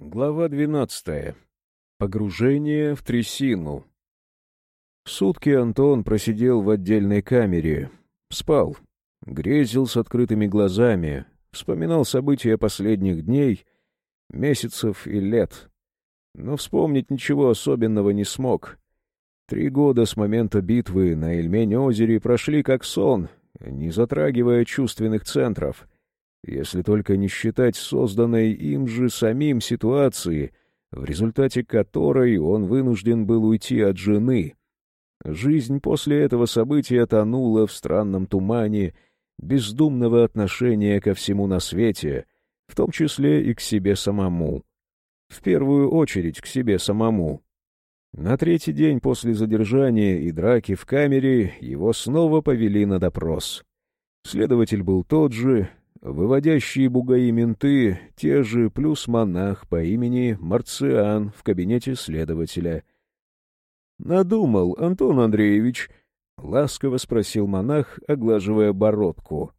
Глава двенадцатая. Погружение в трясину. Сутки Антон просидел в отдельной камере. Спал. Грезил с открытыми глазами. Вспоминал события последних дней, месяцев и лет. Но вспомнить ничего особенного не смог. Три года с момента битвы на Эльмень-озере прошли как сон, не затрагивая чувственных центров — если только не считать созданной им же самим ситуации, в результате которой он вынужден был уйти от жены. Жизнь после этого события тонула в странном тумане бездумного отношения ко всему на свете, в том числе и к себе самому. В первую очередь к себе самому. На третий день после задержания и драки в камере его снова повели на допрос. Следователь был тот же, Выводящие бугаи менты — те же, плюс монах по имени Марциан в кабинете следователя. «Надумал, Антон Андреевич», — ласково спросил монах, оглаживая бородку.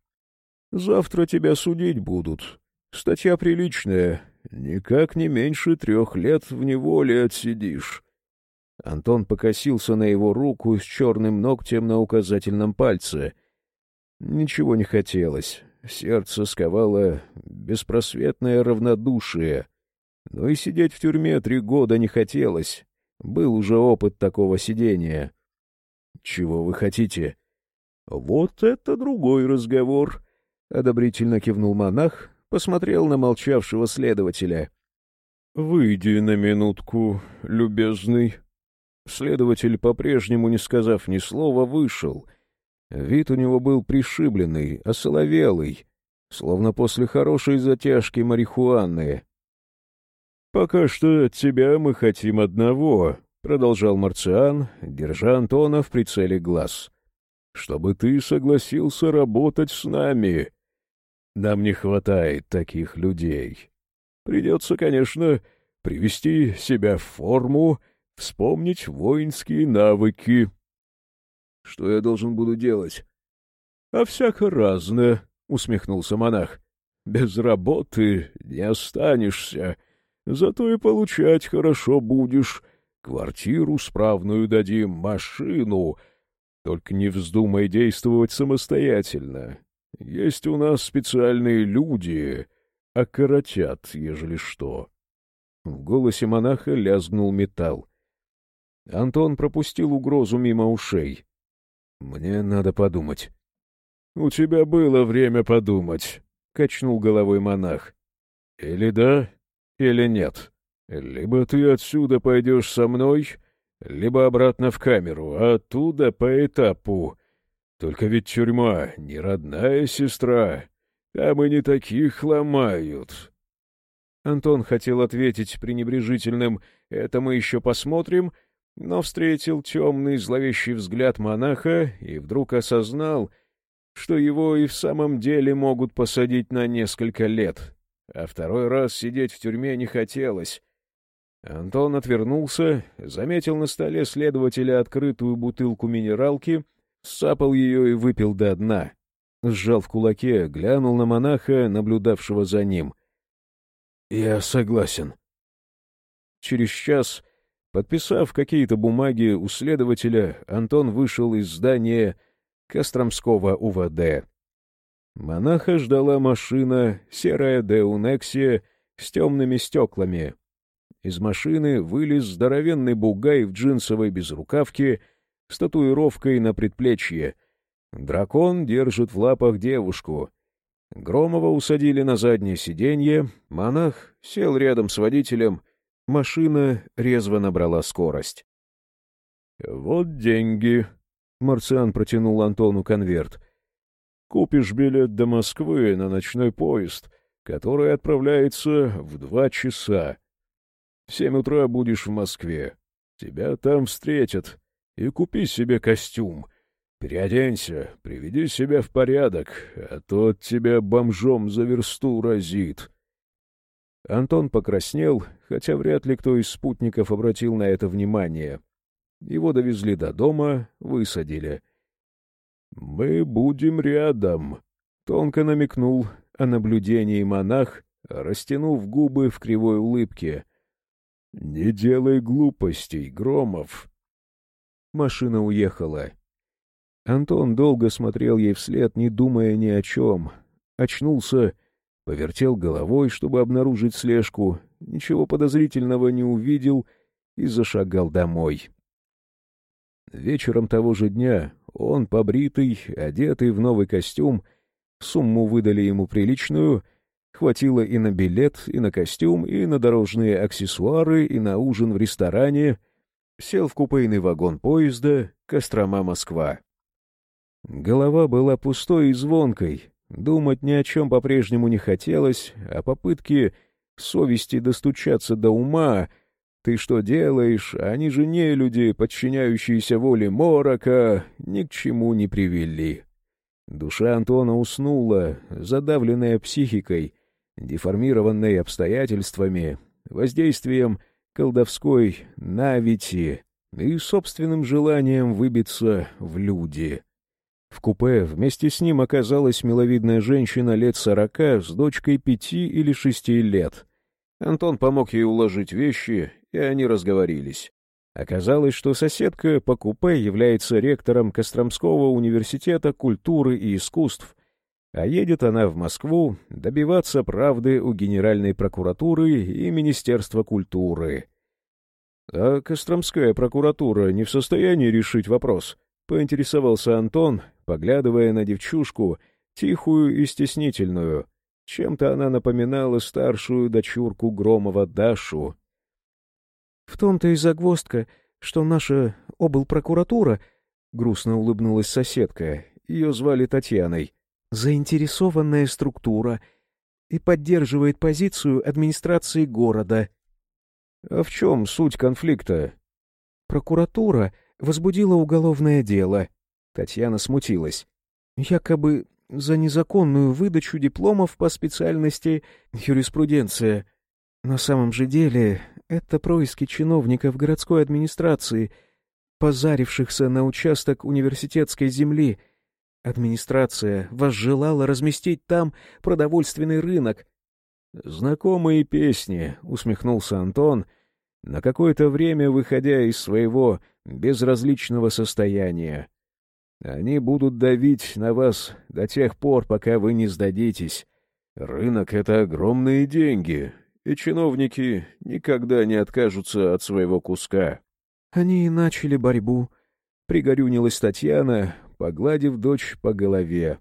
«Завтра тебя судить будут. Статья приличная. Никак не меньше трех лет в неволе отсидишь». Антон покосился на его руку с черным ногтем на указательном пальце. Ничего не хотелось. Сердце сковало беспросветное равнодушие. Но и сидеть в тюрьме три года не хотелось. Был уже опыт такого сидения. — Чего вы хотите? — Вот это другой разговор, — одобрительно кивнул монах, посмотрел на молчавшего следователя. — Выйди на минутку, любезный. Следователь, по-прежнему не сказав ни слова, вышел — Вид у него был пришибленный, осоловелый, словно после хорошей затяжки марихуаны. — Пока что от тебя мы хотим одного, — продолжал Марциан, держа Антона в прицеле глаз. — Чтобы ты согласился работать с нами. Нам не хватает таких людей. Придется, конечно, привести себя в форму, вспомнить воинские навыки. — Что я должен буду делать? — А всяко разное, — усмехнулся монах. — Без работы не останешься, зато и получать хорошо будешь. Квартиру справную дадим, машину. Только не вздумай действовать самостоятельно. Есть у нас специальные люди, окоротят, ежели что. В голосе монаха лязгнул металл. Антон пропустил угрозу мимо ушей. «Мне надо подумать». «У тебя было время подумать», — качнул головой монах. «Или да, или нет. Либо ты отсюда пойдешь со мной, либо обратно в камеру, а оттуда по этапу. Только ведь тюрьма не родная сестра, там и не таких ломают». Антон хотел ответить пренебрежительным «это мы еще посмотрим», — но встретил темный зловещий взгляд монаха и вдруг осознал, что его и в самом деле могут посадить на несколько лет, а второй раз сидеть в тюрьме не хотелось. Антон отвернулся, заметил на столе следователя открытую бутылку минералки, сапал ее и выпил до дна. Сжал в кулаке, глянул на монаха, наблюдавшего за ним. — Я согласен. Через час Подписав какие-то бумаги у следователя, Антон вышел из здания Костромского УВД. Монаха ждала машина, серая Деунексия, с темными стеклами. Из машины вылез здоровенный бугай в джинсовой безрукавке с татуировкой на предплечье. Дракон держит в лапах девушку. Громова усадили на заднее сиденье, монах сел рядом с водителем — Машина резво набрала скорость. «Вот деньги», — Марциан протянул Антону конверт. «Купишь билет до Москвы на ночной поезд, который отправляется в два часа. В семь утра будешь в Москве. Тебя там встретят. И купи себе костюм. Переоденься, приведи себя в порядок, а то от тебя бомжом за версту разит». Антон покраснел, хотя вряд ли кто из спутников обратил на это внимание. Его довезли до дома, высадили. «Мы будем рядом», — тонко намекнул о наблюдении монах, растянув губы в кривой улыбке. — Не делай глупостей, Громов. Машина уехала. Антон долго смотрел ей вслед, не думая ни о чем. Очнулся, повертел головой, чтобы обнаружить слежку, ничего подозрительного не увидел и зашагал домой. Вечером того же дня он, побритый, одетый в новый костюм, сумму выдали ему приличную, хватило и на билет, и на костюм, и на дорожные аксессуары, и на ужин в ресторане, сел в купейный вагон поезда «Кострома-Москва». Голова была пустой и звонкой, думать ни о чем по-прежнему не хотелось, а попытки совести достучаться до ума «Ты что делаешь? Они же не люди, подчиняющиеся воле Морока, ни к чему не привели». Душа Антона уснула, задавленная психикой, деформированной обстоятельствами, воздействием колдовской навити и собственным желанием выбиться в люди. В купе вместе с ним оказалась миловидная женщина лет сорока с дочкой пяти или шести лет. Антон помог ей уложить вещи, и они разговорились. Оказалось, что соседка по купе является ректором Костромского университета культуры и искусств, а едет она в Москву добиваться правды у Генеральной прокуратуры и Министерства культуры. А Костромская прокуратура не в состоянии решить вопрос, поинтересовался Антон, поглядывая на девчушку, тихую и стеснительную. Чем-то она напоминала старшую дочурку Громова Дашу. — В том-то и загвоздка, что наша облпрокуратура, — грустно улыбнулась соседка, ее звали Татьяной, — заинтересованная структура и поддерживает позицию администрации города. — А в чем суть конфликта? — Прокуратура возбудила уголовное дело. Татьяна смутилась. Якобы за незаконную выдачу дипломов по специальности юриспруденция. На самом же деле это происки чиновников городской администрации, позарившихся на участок университетской земли. Администрация возжелала разместить там продовольственный рынок. «Знакомые песни», — усмехнулся Антон, на какое-то время выходя из своего безразличного состояния. Они будут давить на вас до тех пор, пока вы не сдадитесь. Рынок — это огромные деньги, и чиновники никогда не откажутся от своего куска. Они начали борьбу. Пригорюнилась Татьяна, погладив дочь по голове.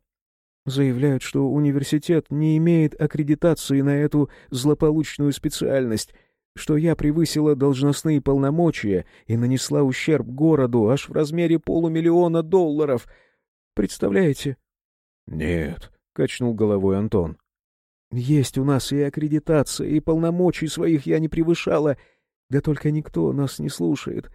Заявляют, что университет не имеет аккредитации на эту злополучную специальность — что я превысила должностные полномочия и нанесла ущерб городу аж в размере полумиллиона долларов. Представляете? — Нет, — качнул головой Антон. — Есть у нас и аккредитация, и полномочий своих я не превышала, да только никто нас не слушает.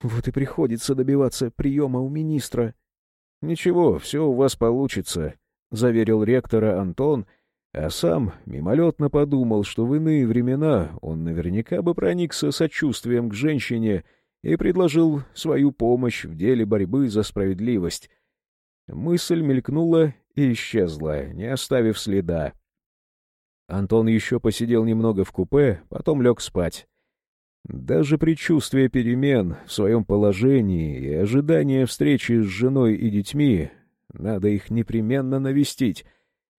Вот и приходится добиваться приема у министра. — Ничего, все у вас получится, — заверил ректора Антон, — а сам мимолетно подумал, что в иные времена он наверняка бы проникся сочувствием к женщине и предложил свою помощь в деле борьбы за справедливость. Мысль мелькнула и исчезла, не оставив следа. Антон еще посидел немного в купе, потом лег спать. Даже предчувствие перемен в своем положении и ожидание встречи с женой и детьми, надо их непременно навестить,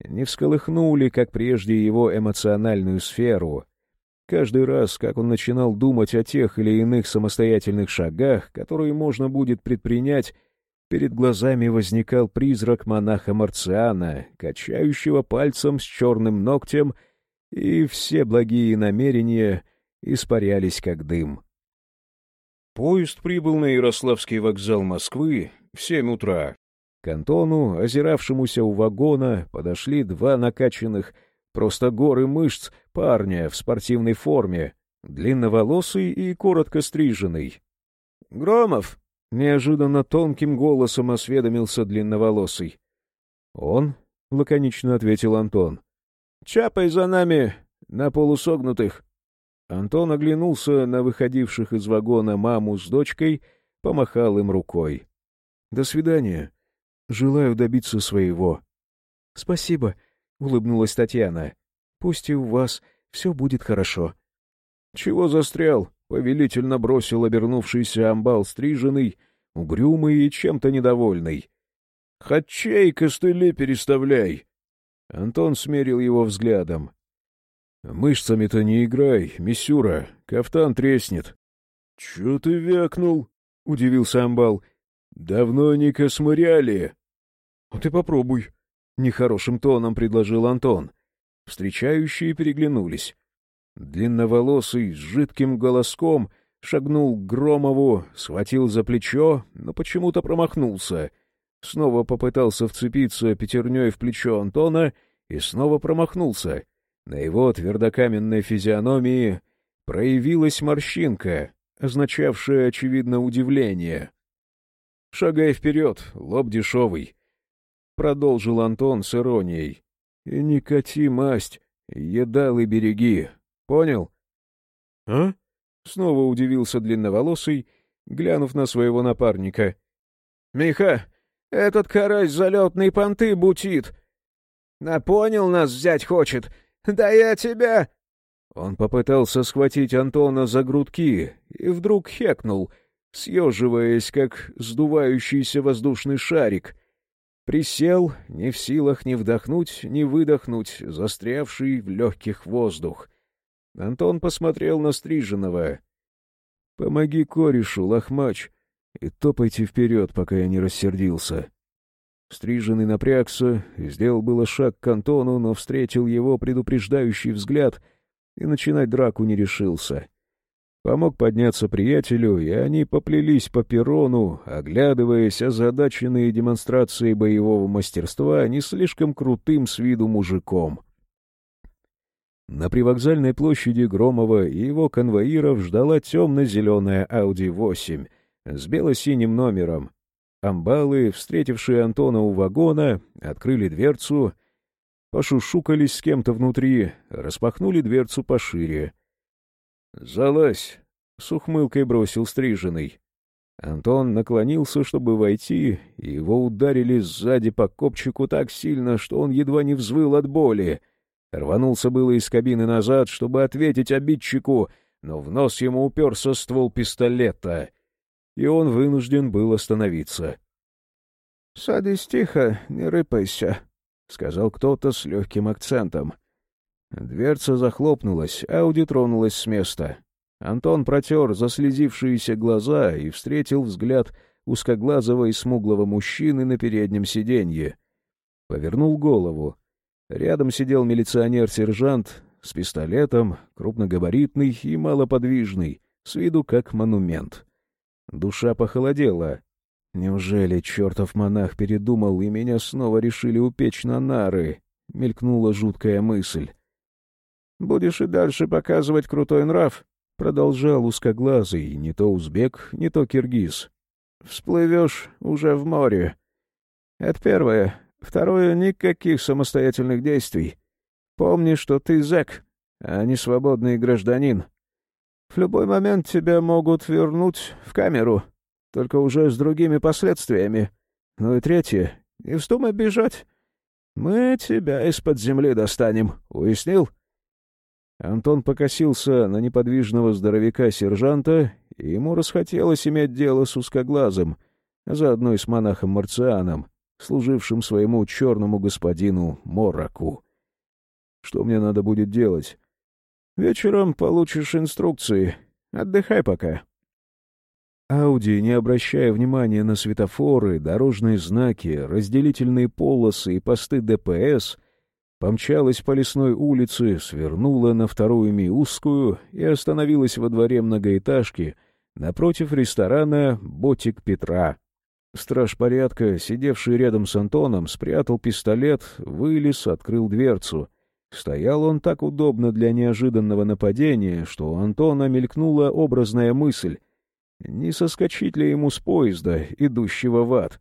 не всколыхнули, как прежде, его эмоциональную сферу. Каждый раз, как он начинал думать о тех или иных самостоятельных шагах, которые можно будет предпринять, перед глазами возникал призрак монаха Марциана, качающего пальцем с черным ногтем, и все благие намерения испарялись как дым. Поезд прибыл на Ярославский вокзал Москвы в семь утра. К Антону, озиравшемуся у вагона, подошли два накачанных, просто горы мышц, парня в спортивной форме, длинноволосый и коротко стриженный. — Громов! — неожиданно тонким голосом осведомился длинноволосый. — Он? — лаконично ответил Антон. — Чапай за нами на полусогнутых. Антон оглянулся на выходивших из вагона маму с дочкой, помахал им рукой. — До свидания. Желаю добиться своего. — Спасибо, — улыбнулась Татьяна. Пусть и у вас все будет хорошо». «Чего застрял?» — повелительно бросил обернувшийся амбал стриженный, угрюмый и чем-то недовольный. «Хотчей костыли переставляй!» Антон смерил его взглядом. «Мышцами-то не играй, миссюра, кафтан треснет». «Чё ты вякнул?» — удивился амбал. «Давно не космыряли». «А ты попробуй», — нехорошим тоном предложил Антон. Встречающие переглянулись. Длинноволосый, с жидким голоском, шагнул к Громову, схватил за плечо, но почему-то промахнулся. Снова попытался вцепиться пятерней в плечо Антона и снова промахнулся. На его твердокаменной физиономии проявилась морщинка, означавшая, очевидно, удивление. «Шагай вперед, лоб дешевый», — продолжил Антон с иронией. «И не кати масть, едал и береги. Понял?» «А?» — снова удивился длинноволосый, глянув на своего напарника. «Миха, этот карась залетный понты бутит. А понял нас взять хочет. Да я тебя...» Он попытался схватить Антона за грудки и вдруг хекнул, съеживаясь, как сдувающийся воздушный шарик. Присел, не в силах ни вдохнуть, ни выдохнуть, застрявший в легких воздух. Антон посмотрел на Стриженного. — Помоги корешу, лохмач, и топайте вперед, пока я не рассердился. Стриженный напрягся, сделал было шаг к Антону, но встретил его предупреждающий взгляд и начинать драку не решился. Помог подняться приятелю, и они поплелись по перрону, оглядываясь озадаченные демонстрацией боевого мастерства не слишком крутым с виду мужиком. На привокзальной площади Громова и его конвоиров ждала темно-зеленая Ауди-8 с бело-синим номером, Амбалы, встретившие Антона у вагона, открыли дверцу, пошушукались с кем-то внутри, распахнули дверцу пошире. «Залазь!» — с ухмылкой бросил стриженный. Антон наклонился, чтобы войти, и его ударили сзади по копчику так сильно, что он едва не взвыл от боли. Рванулся было из кабины назад, чтобы ответить обидчику, но в нос ему уперся ствол пистолета и он вынужден был остановиться. — Садись тихо, не рыпайся, — сказал кто-то с легким акцентом. Дверца захлопнулась, Ауди тронулась с места. Антон протер заслезившиеся глаза и встретил взгляд узкоглазого и смуглого мужчины на переднем сиденье. Повернул голову. Рядом сидел милиционер-сержант с пистолетом, крупногабаритный и малоподвижный, с виду как монумент. Душа похолодела. Неужели чертов монах передумал, и меня снова решили упечь на нары? Мелькнула жуткая мысль. «Будешь и дальше показывать крутой нрав?» Продолжал узкоглазый, не то узбек, не то киргиз. «Всплывешь уже в море. Это первое. Второе — никаких самостоятельных действий. Помни, что ты зэк, а не свободный гражданин. В любой момент тебя могут вернуть в камеру, только уже с другими последствиями. Ну и третье, не вздумай бежать. Мы тебя из-под земли достанем, уяснил?» Антон покосился на неподвижного здоровяка-сержанта, и ему расхотелось иметь дело с узкоглазым, заодно и с монахом-марцианом, служившим своему черному господину Мораку. «Что мне надо будет делать?» Вечером получишь инструкции. Отдыхай пока». Ауди, не обращая внимания на светофоры, дорожные знаки, разделительные полосы и посты ДПС, помчалась по лесной улице, свернула на вторую Миузскую и остановилась во дворе многоэтажки напротив ресторана «Ботик Петра». Страж порядка, сидевший рядом с Антоном, спрятал пистолет, вылез, открыл дверцу — Стоял он так удобно для неожиданного нападения, что у Антона мелькнула образная мысль, не соскочить ли ему с поезда, идущего в ад.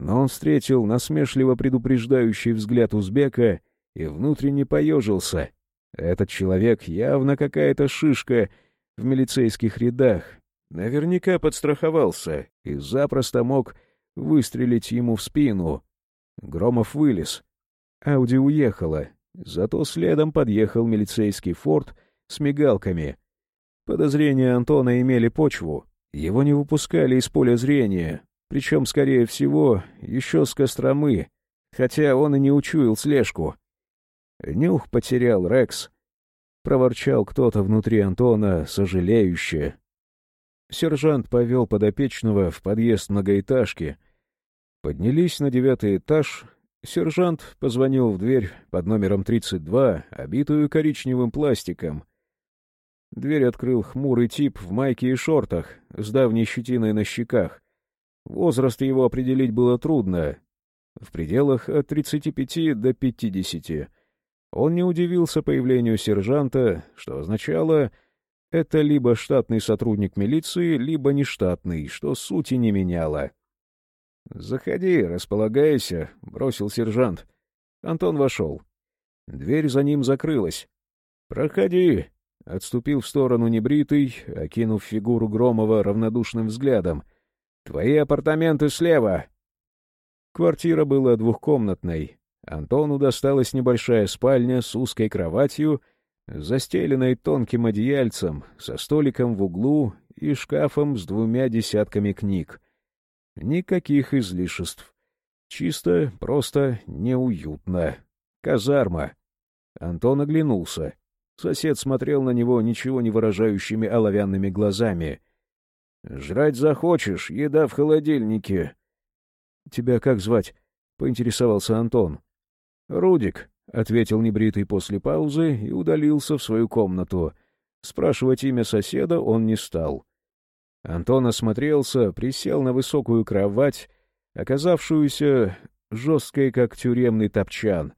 Но он встретил насмешливо предупреждающий взгляд узбека и внутренне поежился. Этот человек явно какая-то шишка в милицейских рядах. Наверняка подстраховался и запросто мог выстрелить ему в спину. Громов вылез. Ауди уехала, Зато следом подъехал милицейский форт с мигалками. Подозрения Антона имели почву. Его не выпускали из поля зрения, причем, скорее всего, еще с Костромы, хотя он и не учуял слежку. Нюх потерял Рекс. Проворчал кто-то внутри Антона, сожалеюще. Сержант повел подопечного в подъезд многоэтажки. Поднялись на девятый этаж. Сержант позвонил в дверь под номером 32, обитую коричневым пластиком. Дверь открыл хмурый тип в майке и шортах, с давней щетиной на щеках. Возраст его определить было трудно. В пределах от 35 до 50. Он не удивился появлению сержанта, что означало, это либо штатный сотрудник милиции, либо нештатный, что сути не меняло. «Заходи, располагайся», — бросил сержант. Антон вошел. Дверь за ним закрылась. «Проходи», — отступил в сторону небритый, окинув фигуру Громова равнодушным взглядом. «Твои апартаменты слева». Квартира была двухкомнатной. Антону досталась небольшая спальня с узкой кроватью — застеленной тонким одеяльцем, со столиком в углу и шкафом с двумя десятками книг. Никаких излишеств. Чисто, просто неуютно. Казарма. Антон оглянулся. Сосед смотрел на него ничего не выражающими оловянными глазами. «Жрать захочешь, еда в холодильнике». «Тебя как звать?» — поинтересовался Антон. «Рудик», — ответил небритый после паузы и удалился в свою комнату. Спрашивать имя соседа он не стал. Антон осмотрелся, присел на высокую кровать, оказавшуюся жесткой, как тюремный топчан.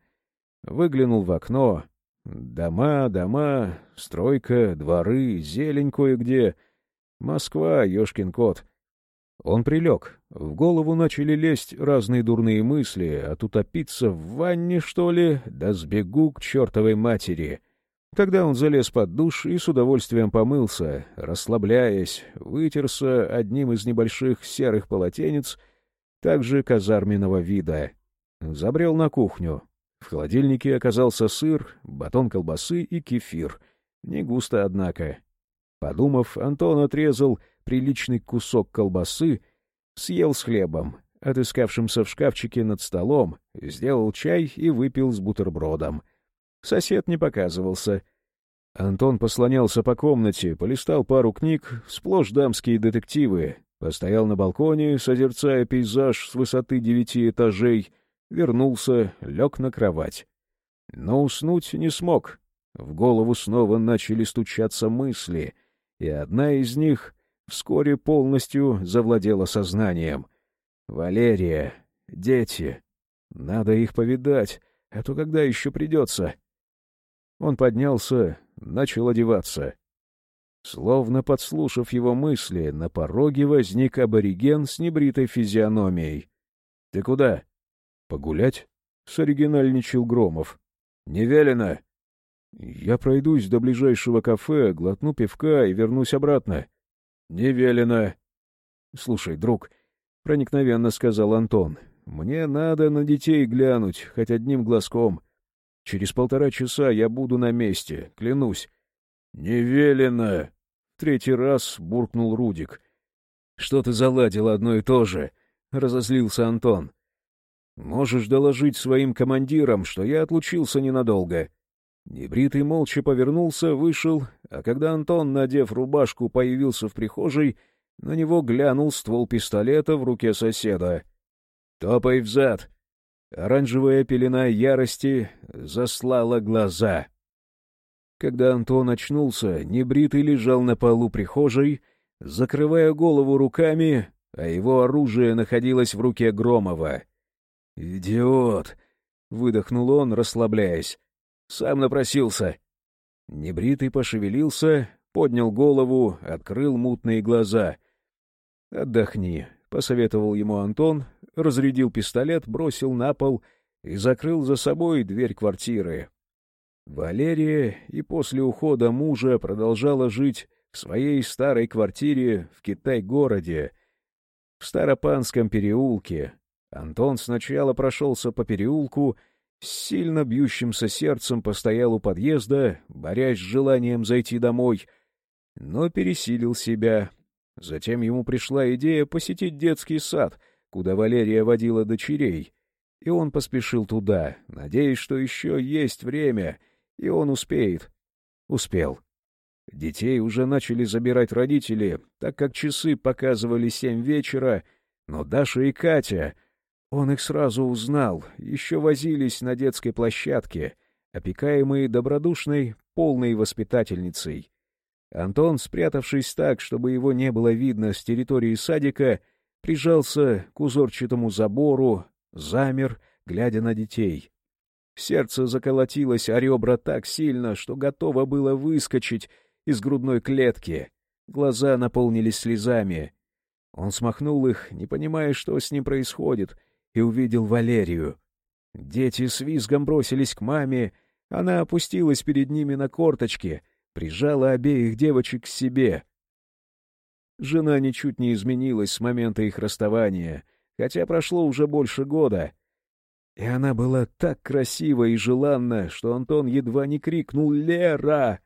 Выглянул в окно. Дома, дома, стройка, дворы, зелень кое-где. Москва, ёшкин кот. Он прилег. В голову начали лезть разные дурные мысли, от утопиться в ванне, что ли, да сбегу к чертовой матери. Тогда он залез под душ и с удовольствием помылся, расслабляясь, вытерся одним из небольших серых полотенец, также казарменного вида. Забрел на кухню. В холодильнике оказался сыр, батон колбасы и кефир. Не густо, однако. Подумав, Антон отрезал приличный кусок колбасы, съел с хлебом, отыскавшимся в шкафчике над столом, сделал чай и выпил с бутербродом. Сосед не показывался. Антон послонялся по комнате, полистал пару книг, сплошь дамские детективы, постоял на балконе, созерцая пейзаж с высоты девяти этажей, вернулся, лег на кровать. Но уснуть не смог. В голову снова начали стучаться мысли, и одна из них вскоре полностью завладела сознанием. «Валерия, дети, надо их повидать, а то когда еще придется?» Он поднялся, начал одеваться. Словно подслушав его мысли, на пороге возник абориген с небритой физиономией. — Ты куда? — Погулять? — соригинальничал Громов. — Не велено. — Я пройдусь до ближайшего кафе, глотну пивка и вернусь обратно. — Не велено. — Слушай, друг, — проникновенно сказал Антон, — мне надо на детей глянуть, хоть одним глазком. Через полтора часа я буду на месте, клянусь. — Не велено. — третий раз буркнул Рудик. — Что ты заладил одно и то же? — разозлился Антон. — Можешь доложить своим командирам, что я отлучился ненадолго. — Небритый молча повернулся, вышел, а когда Антон, надев рубашку, появился в прихожей, на него глянул ствол пистолета в руке соседа. «Топай взад!» Оранжевая пелена ярости заслала глаза. Когда Антон очнулся, небритый лежал на полу прихожей, закрывая голову руками, а его оружие находилось в руке Громова. «Идиот!» — выдохнул он, расслабляясь. Сам напросился. Небритый пошевелился, поднял голову, открыл мутные глаза. «Отдохни», — посоветовал ему Антон, разрядил пистолет, бросил на пол и закрыл за собой дверь квартиры. Валерия и после ухода мужа продолжала жить в своей старой квартире в Китай-городе, в Старопанском переулке. Антон сначала прошелся по переулку, с сильно бьющимся сердцем постоял у подъезда, борясь с желанием зайти домой, но пересилил себя. Затем ему пришла идея посетить детский сад, куда Валерия водила дочерей, и он поспешил туда, надеясь, что еще есть время, и он успеет. Успел. Детей уже начали забирать родители, так как часы показывали семь вечера, но Даша и Катя, он их сразу узнал, еще возились на детской площадке, опекаемые добродушной, полной воспитательницей. Антон, спрятавшись так, чтобы его не было видно с территории садика, прижался к узорчатому забору, замер, глядя на детей. Сердце заколотилось о ребра так сильно, что готово было выскочить из грудной клетки. Глаза наполнились слезами. Он смахнул их, не понимая, что с ним происходит, и увидел Валерию. Дети с визгом бросились к маме, она опустилась перед ними на корточки, прижала обеих девочек к себе. Жена ничуть не изменилась с момента их расставания, хотя прошло уже больше года. И она была так красива и желанна, что Антон едва не крикнул «Лера!»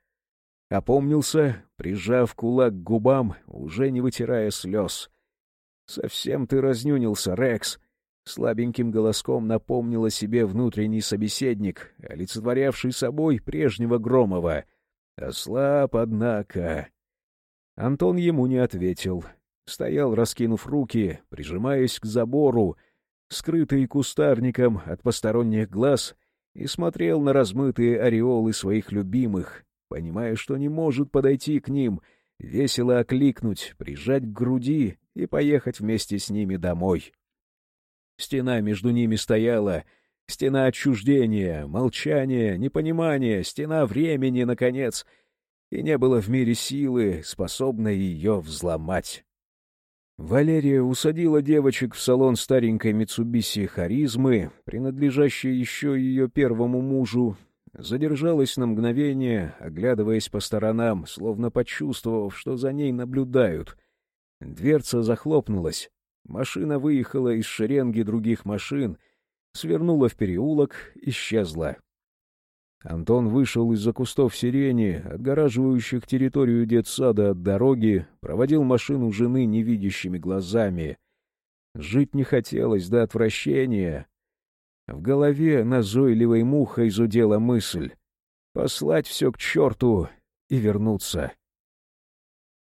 Опомнился, прижав кулак к губам, уже не вытирая слез. «Совсем ты разнюнился, Рекс!» Слабеньким голоском напомнил о себе внутренний собеседник, олицетворявший собой прежнего Громова. «Ослаб, однако!» Антон ему не ответил. Стоял, раскинув руки, прижимаясь к забору, скрытый кустарником от посторонних глаз, и смотрел на размытые ореолы своих любимых, понимая, что не может подойти к ним, весело окликнуть, прижать к груди и поехать вместе с ними домой. Стена между ними стояла, стена отчуждения, молчания, непонимания, стена времени, наконец, и не было в мире силы, способной ее взломать. Валерия усадила девочек в салон старенькой Митсубиси Харизмы, принадлежащей еще ее первому мужу, задержалась на мгновение, оглядываясь по сторонам, словно почувствовав, что за ней наблюдают. Дверца захлопнулась. Машина выехала из шеренги других машин, свернула в переулок, исчезла. Антон вышел из-за кустов сирени, отгораживающих территорию детсада от дороги, проводил машину жены невидящими глазами. Жить не хотелось до отвращения, в голове назойливой мухой зудела мысль — послать все к черту и вернуться.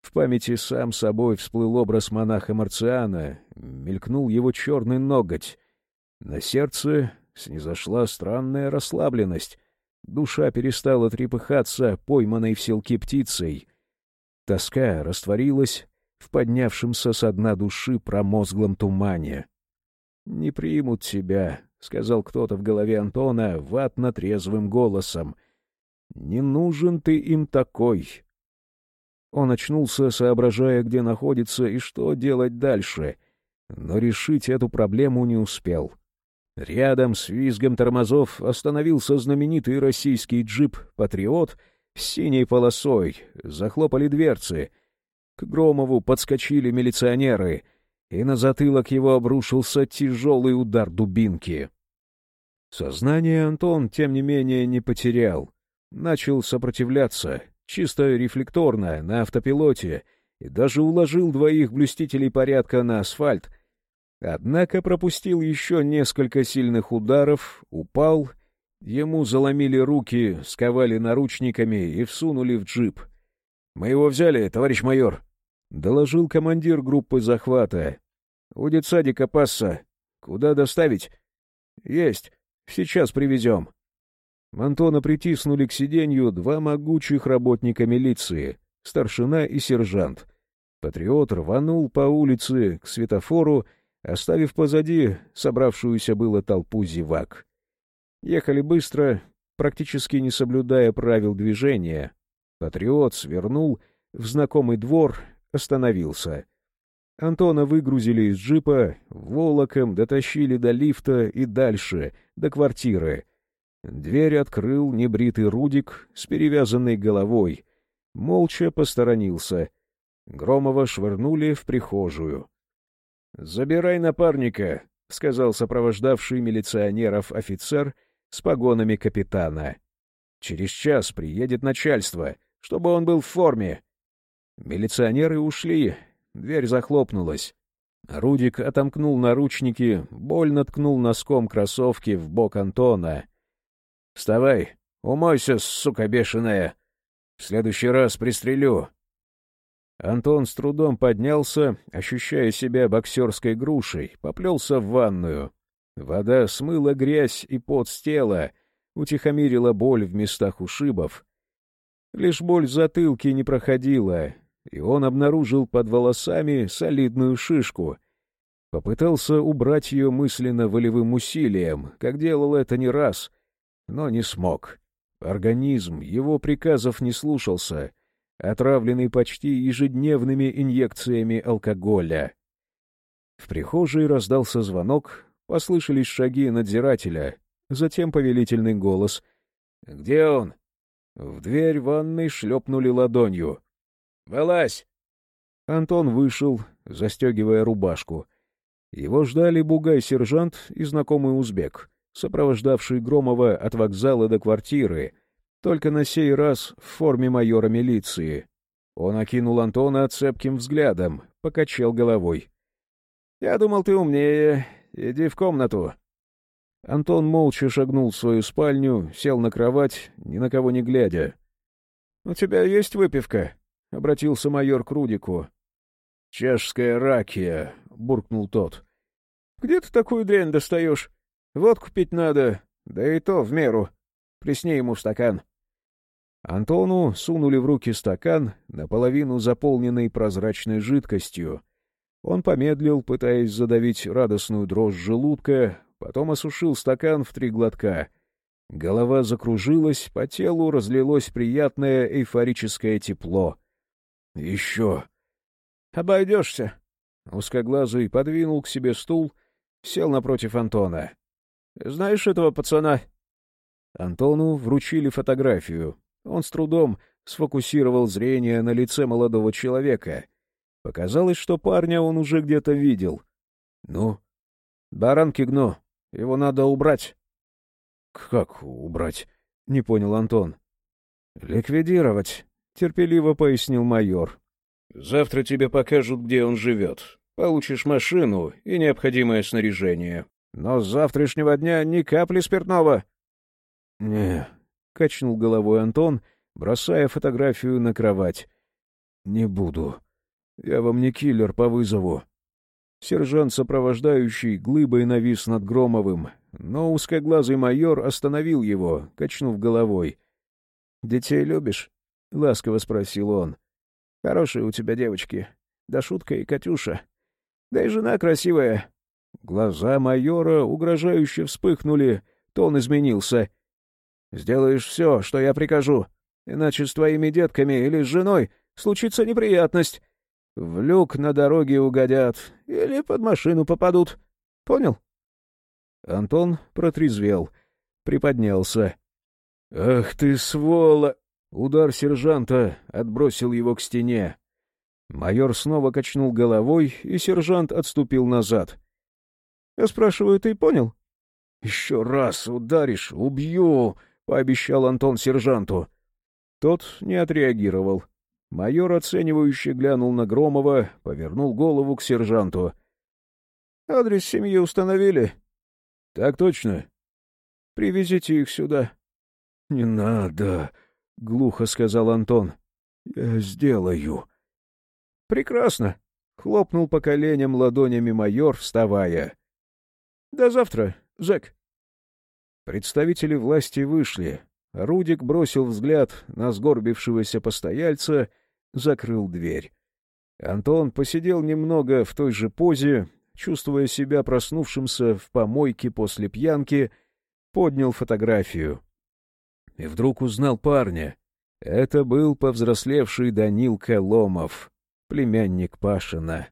В памяти сам собой всплыл образ монаха Марциана, мелькнул его черный ноготь. На сердце снизошла странная расслабленность. Душа перестала трепыхаться, пойманной в селки птицей. Тоска растворилась в поднявшемся со дна души промозглом тумане. «Не примут тебя», — сказал кто-то в голове Антона ватно-трезвым голосом. «Не нужен ты им такой». Он очнулся, соображая, где находится и что делать дальше, но решить эту проблему не успел. Рядом с визгом тормозов остановился знаменитый российский джип «Патриот» с синей полосой, захлопали дверцы. К Громову подскочили милиционеры — и на затылок его обрушился тяжелый удар дубинки. Сознание Антон, тем не менее, не потерял. Начал сопротивляться, чисто рефлекторно, на автопилоте, и даже уложил двоих блюстителей порядка на асфальт. Однако пропустил еще несколько сильных ударов, упал, ему заломили руки, сковали наручниками и всунули в джип. «Мы его взяли, товарищ майор», — доложил командир группы захвата, у детсадика Пасса. Куда доставить? Есть. Сейчас привезем. Антона притиснули к сиденью два могучих работника милиции, старшина и сержант. Патриот рванул по улице к светофору, оставив позади собравшуюся было толпу зевак. Ехали быстро, практически не соблюдая правил движения. Патриот свернул в знакомый двор, остановился. Антона выгрузили из джипа, волоком дотащили до лифта и дальше, до квартиры. Дверь открыл небритый Рудик с перевязанной головой. Молча посторонился. Громова швырнули в прихожую. — Забирай напарника, — сказал сопровождавший милиционеров офицер с погонами капитана. Через час приедет начальство, чтобы он был в форме. Милиционеры ушли, дверь захлопнулась. Рудик отомкнул наручники, больно ткнул носком кроссовки в бок Антона. — Вставай, умойся, сука бешеная. В следующий раз пристрелю. Антон с трудом поднялся, ощущая себя боксерской грушей, поплелся в ванную. Вода смыла грязь и пот с тела, утихомирила боль в местах ушибов. Лишь боль в затылке не проходила, и он обнаружил под волосами солидную шишку. Попытался убрать ее мысленно волевым усилием, как делал это не раз, но не смог. Организм его приказов не слушался, отравленный почти ежедневными инъекциями алкоголя. В прихожей раздался звонок, послышались шаги надзирателя, затем повелительный голос. «Где он?» В дверь ванной шлепнули ладонью. «Вылазь!» Антон вышел, застегивая рубашку. Его ждали бугай-сержант и знакомый узбек, сопровождавший Громова от вокзала до квартиры, только на сей раз в форме майора милиции. Он окинул Антона цепким взглядом, покачал головой. — Я думал, ты умнее. Иди в комнату. Антон молча шагнул в свою спальню, сел на кровать, ни на кого не глядя. — У тебя есть выпивка? — обратился майор к Рудику. — Чешская ракия, — буркнул тот. — Где ты такую дрянь достаешь? Водку пить надо, да и то в меру. Плесни ему в стакан. Антону сунули в руки стакан, наполовину заполненный прозрачной жидкостью. Он помедлил, пытаясь задавить радостную дрожь желудка, потом осушил стакан в три глотка. Голова закружилась, по телу разлилось приятное эйфорическое тепло. Еще. Обойдешься. Узкоглазый подвинул к себе стул, сел напротив Антона. Знаешь этого пацана? Антону вручили фотографию. Он с трудом сфокусировал зрение на лице молодого человека. Показалось, что парня он уже где-то видел. Ну? Баранки гну. Его надо убрать. Как убрать? Не понял Антон. Ликвидировать. — терпеливо пояснил майор. «Завтра тебе покажут, где он живет. Получишь машину и необходимое снаряжение. Но с завтрашнего дня ни капли спиртного». «Не», — качнул головой Антон, бросая фотографию на кровать. «Не буду. Я вам не киллер по вызову». Сержант, сопровождающий, глыбой навис над Громовым, но узкоглазый майор остановил его, качнув головой. «Детей любишь?» — ласково спросил он. — Хорошие у тебя девочки. Да шутка и Катюша. Да и жена красивая. Глаза майора угрожающе вспыхнули, тон изменился. — Сделаешь все, что я прикажу, иначе с твоими детками или с женой случится неприятность. В люк на дороге угодят или под машину попадут. Понял? Антон протрезвел, приподнялся. — Ах ты, своло! Удар сержанта отбросил его к стене. Майор снова качнул головой, и сержант отступил назад. — Я спрашиваю, ты понял? — Еще раз ударишь — убью, — пообещал Антон сержанту. Тот не отреагировал. Майор оценивающе глянул на Громова, повернул голову к сержанту. — Адрес семьи установили? — Так точно. — Привезите их сюда. — Не надо, — глухо сказал Антон. — Я сделаю. — Прекрасно, — хлопнул по коленям ладонями майор, вставая. — До завтра, Зэк. Представители власти вышли. Рудик бросил взгляд на сгорбившегося постояльца, закрыл дверь. Антон посидел немного в той же позе, чувствуя себя проснувшимся в помойке после пьянки, поднял фотографию и вдруг узнал парня. Это был повзрослевший Данил Коломов, племянник Пашина.